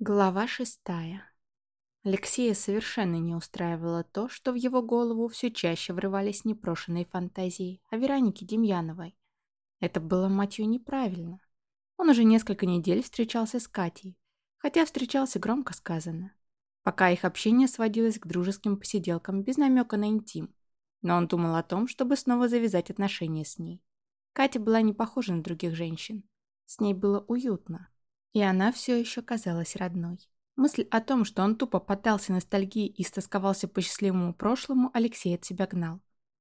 Глава шестая. Алексея совершенно не устраивало то, что в его голову все чаще врывались непрошенные фантазии о Веронике Демьяновой. Это было, мать ее, неправильно. Он уже несколько недель встречался с Катей, хотя встречался громко сказано. Пока их общение сводилось к дружеским посиделкам без намека на интим. Но он думал о том, чтобы снова завязать отношения с ней. Катя была не похожа на других женщин. С ней было уютно. И она все еще казалась родной. Мысль о том, что он тупо поддался ностальгии и стосковался по счастливому прошлому, Алексей от себя гнал.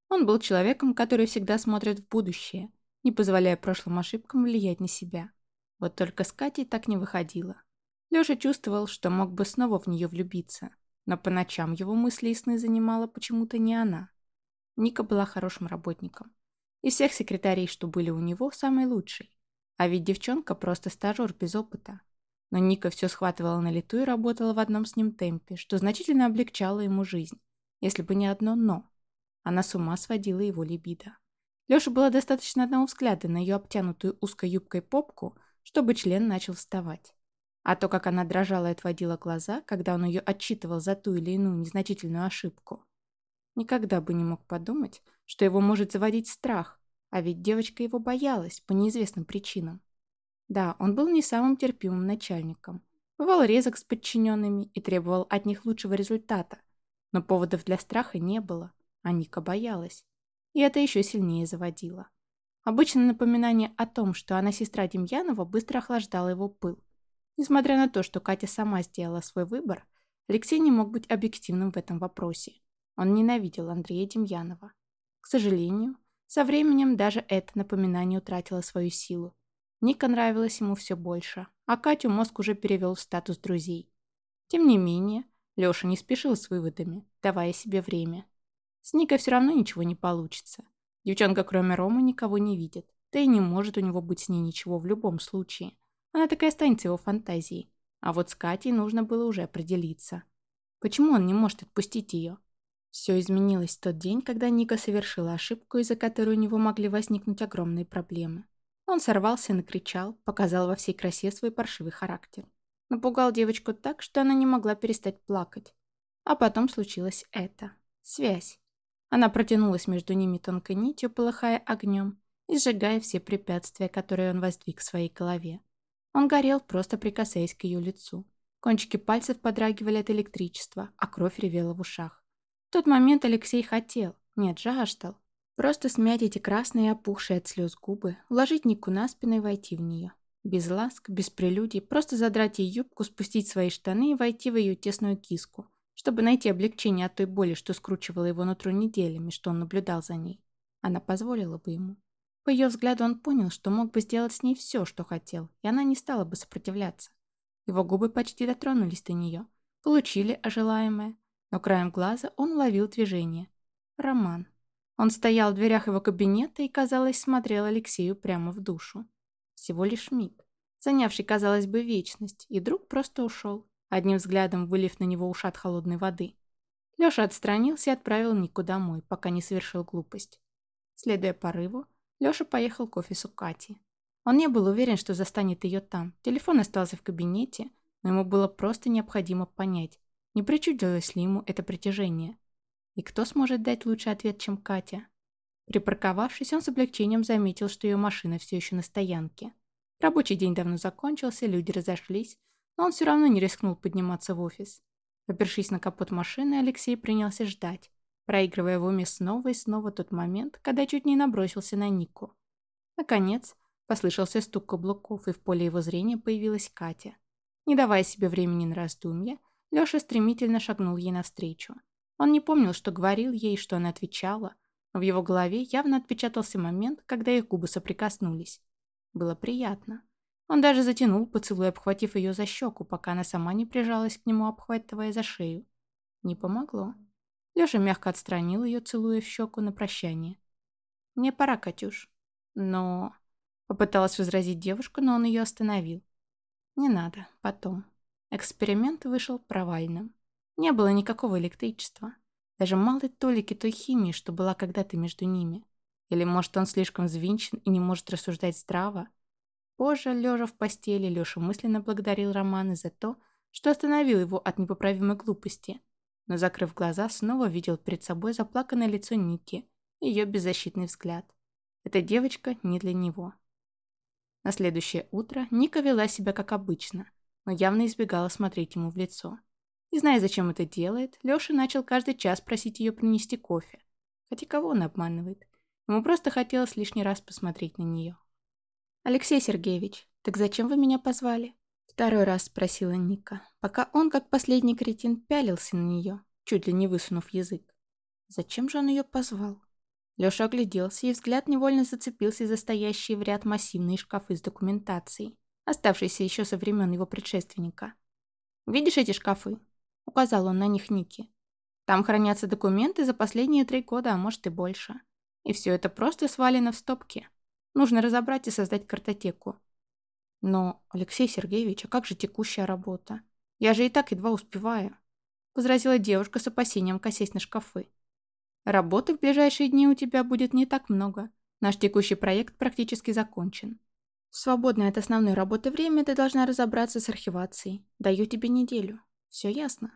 Он был человеком, который всегда смотрит в будущее, не позволяя прошлым ошибкам влиять на себя. Вот только с Катей так не выходило. Леша чувствовал, что мог бы снова в нее влюбиться, но по ночам его мысли и сны занимала почему-то не она. Ника была хорошим работником. Из всех секретарей, что были у него, самый лучший. А ведь девчонка просто стажер без опыта. Но Ника все схватывала на лету и работала в одном с ним темпе, что значительно облегчало ему жизнь. Если бы не одно «но». Она с ума сводила его либидо. Лёше было достаточно одного взгляда на ее обтянутую узкой юбкой попку, чтобы член начал вставать. А то, как она дрожала и отводила глаза, когда он ее отчитывал за ту или иную незначительную ошибку. Никогда бы не мог подумать, что его может заводить страх, а ведь девочка его боялась по неизвестным причинам. Да, он был не самым терпимым начальником. Бывал резок с подчиненными и требовал от них лучшего результата. Но поводов для страха не было, а Ника боялась. И это еще сильнее заводило. Обычно напоминание о том, что она сестра Демьянова, быстро охлаждало его пыл. Несмотря на то, что Катя сама сделала свой выбор, Алексей не мог быть объективным в этом вопросе. Он ненавидел Андрея Демьянова. К сожалению, со временем даже это напоминание утратило свою силу. Ника нравилась ему все больше, а Катю мозг уже перевел в статус друзей. Тем не менее, Леша не спешил с выводами, давая себе время. С Никой все равно ничего не получится. Девчонка, кроме Ромы, никого не видит. Да и не может у него быть с ней ничего в любом случае. Она такая останется его фантазией. А вот с Катей нужно было уже определиться. Почему он не может отпустить ее? Все изменилось в тот день, когда Ника совершила ошибку, из-за которой у него могли возникнуть огромные проблемы. Он сорвался и накричал, показал во всей красе свой паршивый характер. Напугал девочку так, что она не могла перестать плакать. А потом случилось это. Связь. Она протянулась между ними тонкой нитью, полыхая огнем и сжигая все препятствия, которые он воздвиг в своей голове. Он горел, просто прикасаясь к ее лицу. Кончики пальцев подрагивали от электричества, а кровь ревела в ушах. В тот момент Алексей хотел, нет, жаждал, просто смять эти красные опухшие от слез губы, уложить Нику на спину и войти в нее. Без ласк, без прелюдий, просто задрать ей юбку, спустить свои штаны и войти в ее тесную киску, чтобы найти облегчение от той боли, что скручивала его нутро неделями, что он наблюдал за ней. Она позволила бы ему. По ее взгляду он понял, что мог бы сделать с ней все, что хотел, и она не стала бы сопротивляться. Его губы почти дотронулись до нее, получили ожелаемое, но краем глаза он уловил движение. Роман. Он стоял в дверях его кабинета и, казалось, смотрел Алексею прямо в душу. Всего лишь миг, занявший, казалось бы, вечность, и друг просто ушел, одним взглядом вылив на него ушат холодной воды. Леша отстранился и отправил Нику домой, пока не совершил глупость. Следуя порыву, Леша поехал к офису Кати. Он не был уверен, что застанет ее там. Телефон остался в кабинете, но ему было просто необходимо понять, не причудилось ли ему это притяжение? И кто сможет дать лучший ответ, чем Катя? Припарковавшись, он с облегчением заметил, что ее машина все еще на стоянке. Рабочий день давно закончился, люди разошлись, но он все равно не рискнул подниматься в офис. Опершись на капот машины, Алексей принялся ждать, проигрывая в уме снова и снова тот момент, когда чуть не набросился на Нику. Наконец, послышался стук каблуков, и в поле его зрения появилась Катя. Не давая себе времени на раздумья, Лёша стремительно шагнул ей навстречу. Он не помнил, что говорил ей, что она отвечала, но в его голове явно отпечатался момент, когда их губы соприкоснулись. Было приятно. Он даже затянул поцелуй, обхватив ее за щеку, пока она сама не прижалась к нему, обхватывая за шею. Не помогло. Лёша мягко отстранил ее, целуя в щеку на прощание. «Мне пора, Катюш». «Но...» Попыталась возразить девушка, но он ее остановил. «Не надо, потом». Эксперимент вышел провальным. Не было никакого электричества. Даже малой толики той химии, что была когда-то между ними. Или, может, он слишком взвинчен и не может рассуждать здраво? Позже, лежа в постели, Леша мысленно благодарил Романа за то, что остановил его от непоправимой глупости. Но, закрыв глаза, снова видел перед собой заплаканное лицо Ники ее беззащитный взгляд. Эта девочка не для него. На следующее утро Ника вела себя как обычно, но явно избегала смотреть ему в лицо. Не зная, зачем это делает, Лёша начал каждый час просить ее принести кофе. Хотя кого он обманывает? Ему просто хотелось лишний раз посмотреть на нее. «Алексей Сергеевич, так зачем вы меня позвали?» Второй раз спросила Ника, пока он, как последний кретин, пялился на нее, чуть ли не высунув язык. Зачем же он ее позвал? Леша огляделся, и взгляд невольно зацепился за стоящие в ряд массивные шкафы с документацией, оставшиеся еще со времен его предшественника. «Видишь эти шкафы?» — указал он на них Нике. «Там хранятся документы за последние три года, а может и больше. И все это просто свалено в стопки. Нужно разобрать и создать картотеку. Но, Алексей Сергеевич, а как же текущая работа? Я же и так едва успеваю. Возразила девушка с опасением, косясь на шкафы. Работы в ближайшие дни у тебя будет не так много. Наш текущий проект практически закончен. Свободное от основной работы время ты должна разобраться с архивацией. Даю тебе неделю. Все ясно?»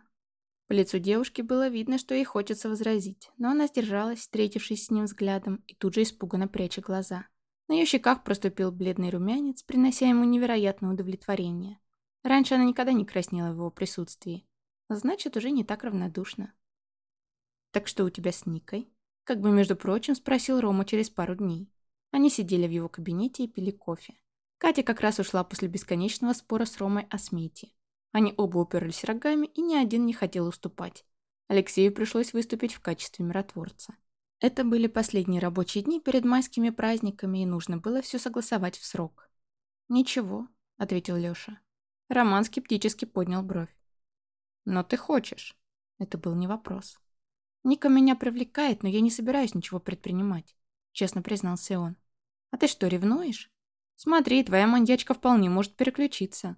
По лицу девушки было видно, что ей хочется возразить, но она сдержалась, встретившись с ним взглядом, и тут же испуганно пряча глаза. На ее щеках проступил бледный румянец, принося ему невероятное удовлетворение. Раньше она никогда не краснела в его присутствии. Значит, уже не так равнодушна. «Так что у тебя с Никой?» Как бы, между прочим, спросил Рома через пару дней. Они сидели в его кабинете и пили кофе. Катя как раз ушла после бесконечного спора с Ромой о смете. Они оба уперлись рогами, и ни один не хотел уступать. Алексею пришлось выступить в качестве миротворца. Это были последние рабочие дни перед майскими праздниками, и нужно было все согласовать в срок. «Ничего», — ответил Лёша. Роман скептически поднял бровь. «Но ты хочешь?» Это был не вопрос. «Ника меня привлекает, но я не собираюсь ничего предпринимать», — честно признался он. «А ты что, ревнуешь? Смотри, твоя маньячка вполне может переключиться».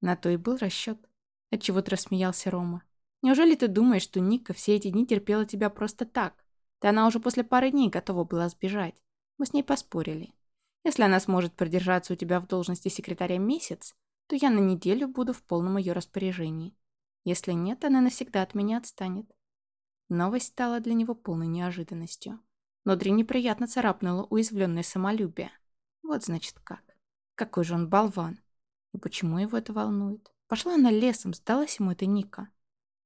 На то и был расчет. Отчего-то рассмеялся Рома. «Неужели ты думаешь, что Ника все эти дни терпела тебя просто так?» Да она уже после пары дней готова была сбежать. Мы с ней поспорили. Если она сможет продержаться у тебя в должности секретаря месяц, то я на неделю буду в полном ее распоряжении. Если нет, она навсегда от меня отстанет. Новость стала для него полной неожиданностью. Внутри неприятно царапнуло уязвленное самолюбие. Вот значит как. Какой же он болван. И почему его это волнует? Пошла она лесом, сдалась ему эта Ника.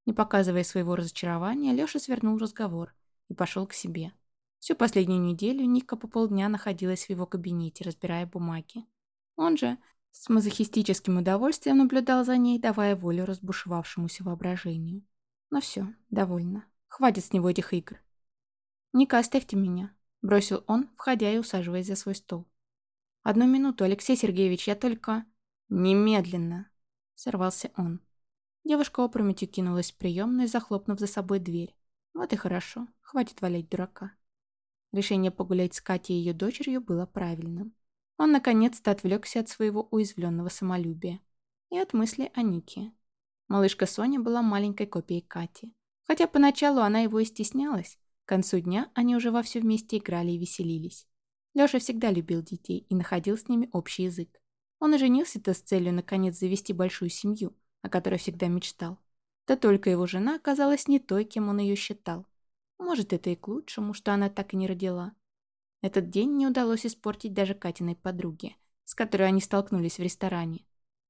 Не показывая своего разочарования, Леша свернул разговор и пошел к себе. Всю последнюю неделю Ника по полдня находилась в его кабинете, разбирая бумаги. Он же с мазохистическим удовольствием наблюдал за ней, давая волю разбушевавшемуся воображению. Но все, довольно. Хватит с него этих игр. «Ника, оставьте меня», — бросил он, входя и усаживаясь за свой стол. «Одну минуту, Алексей Сергеевич, я только...» «Немедленно!» — сорвался он. Девушка опрометью кинулась в приемную, захлопнув за собой дверь. Вот и хорошо, хватит валять дурака. Решение погулять с Катей и ее дочерью было правильным. Он наконец-то отвлекся от своего уязвленного самолюбия и от мысли о Нике. Малышка Соня была маленькой копией Кати. Хотя поначалу она его и стеснялась, к концу дня они уже вовсю вместе играли и веселились. Леша всегда любил детей и находил с ними общий язык. Он и женился-то с целью наконец завести большую семью, о которой всегда мечтал. Да только его жена оказалась не той, кем он ее считал. Может, это и к лучшему, что она так и не родила. Этот день не удалось испортить даже Катиной подруге, с которой они столкнулись в ресторане.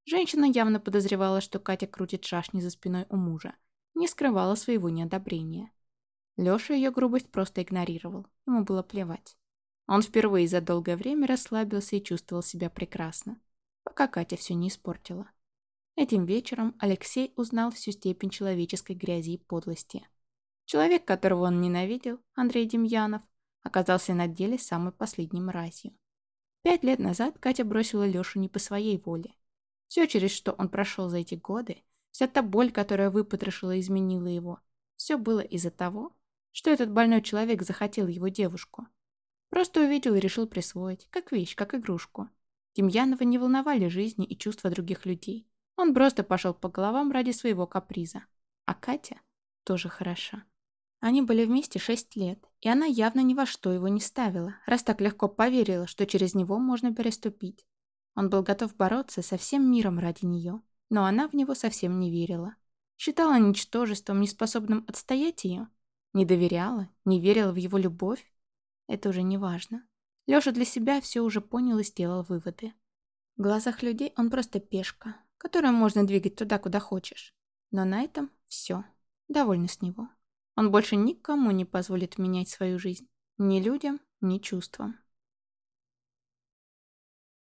Женщина явно подозревала, что Катя крутит шашни за спиной у мужа, не скрывала своего неодобрения. Лёша ее грубость просто игнорировал, ему было плевать. Он впервые за долгое время расслабился и чувствовал себя прекрасно, пока Катя все не испортила. Этим вечером Алексей узнал всю степень человеческой грязи и подлости. Человек, которого он ненавидел, Андрей Демьянов, оказался на деле самой последней мразью. Пять лет назад Катя бросила Лешу не по своей воле. Все, через что он прошел за эти годы, вся та боль, которая выпотрошила и изменила его, все было из-за того, что этот больной человек захотел его девушку. Просто увидел и решил присвоить, как вещь, как игрушку. Демьянова не волновали жизни и чувства других людей. Он просто пошел по головам ради своего каприза. А Катя тоже хороша. Они были вместе шесть лет, и она явно ни во что его не ставила, раз так легко поверила, что через него можно переступить. Он был готов бороться со всем миром ради нее, но она в него совсем не верила. Считала ничтожеством, неспособным отстоять ее. Не доверяла, не верила в его любовь. Это уже не важно. Лёша для себя все уже понял и сделал выводы. В глазах людей он просто пешка, которую можно двигать туда, куда хочешь. Но на этом все. Довольно с него. Он больше никому не позволит менять свою жизнь. Ни людям, ни чувствам.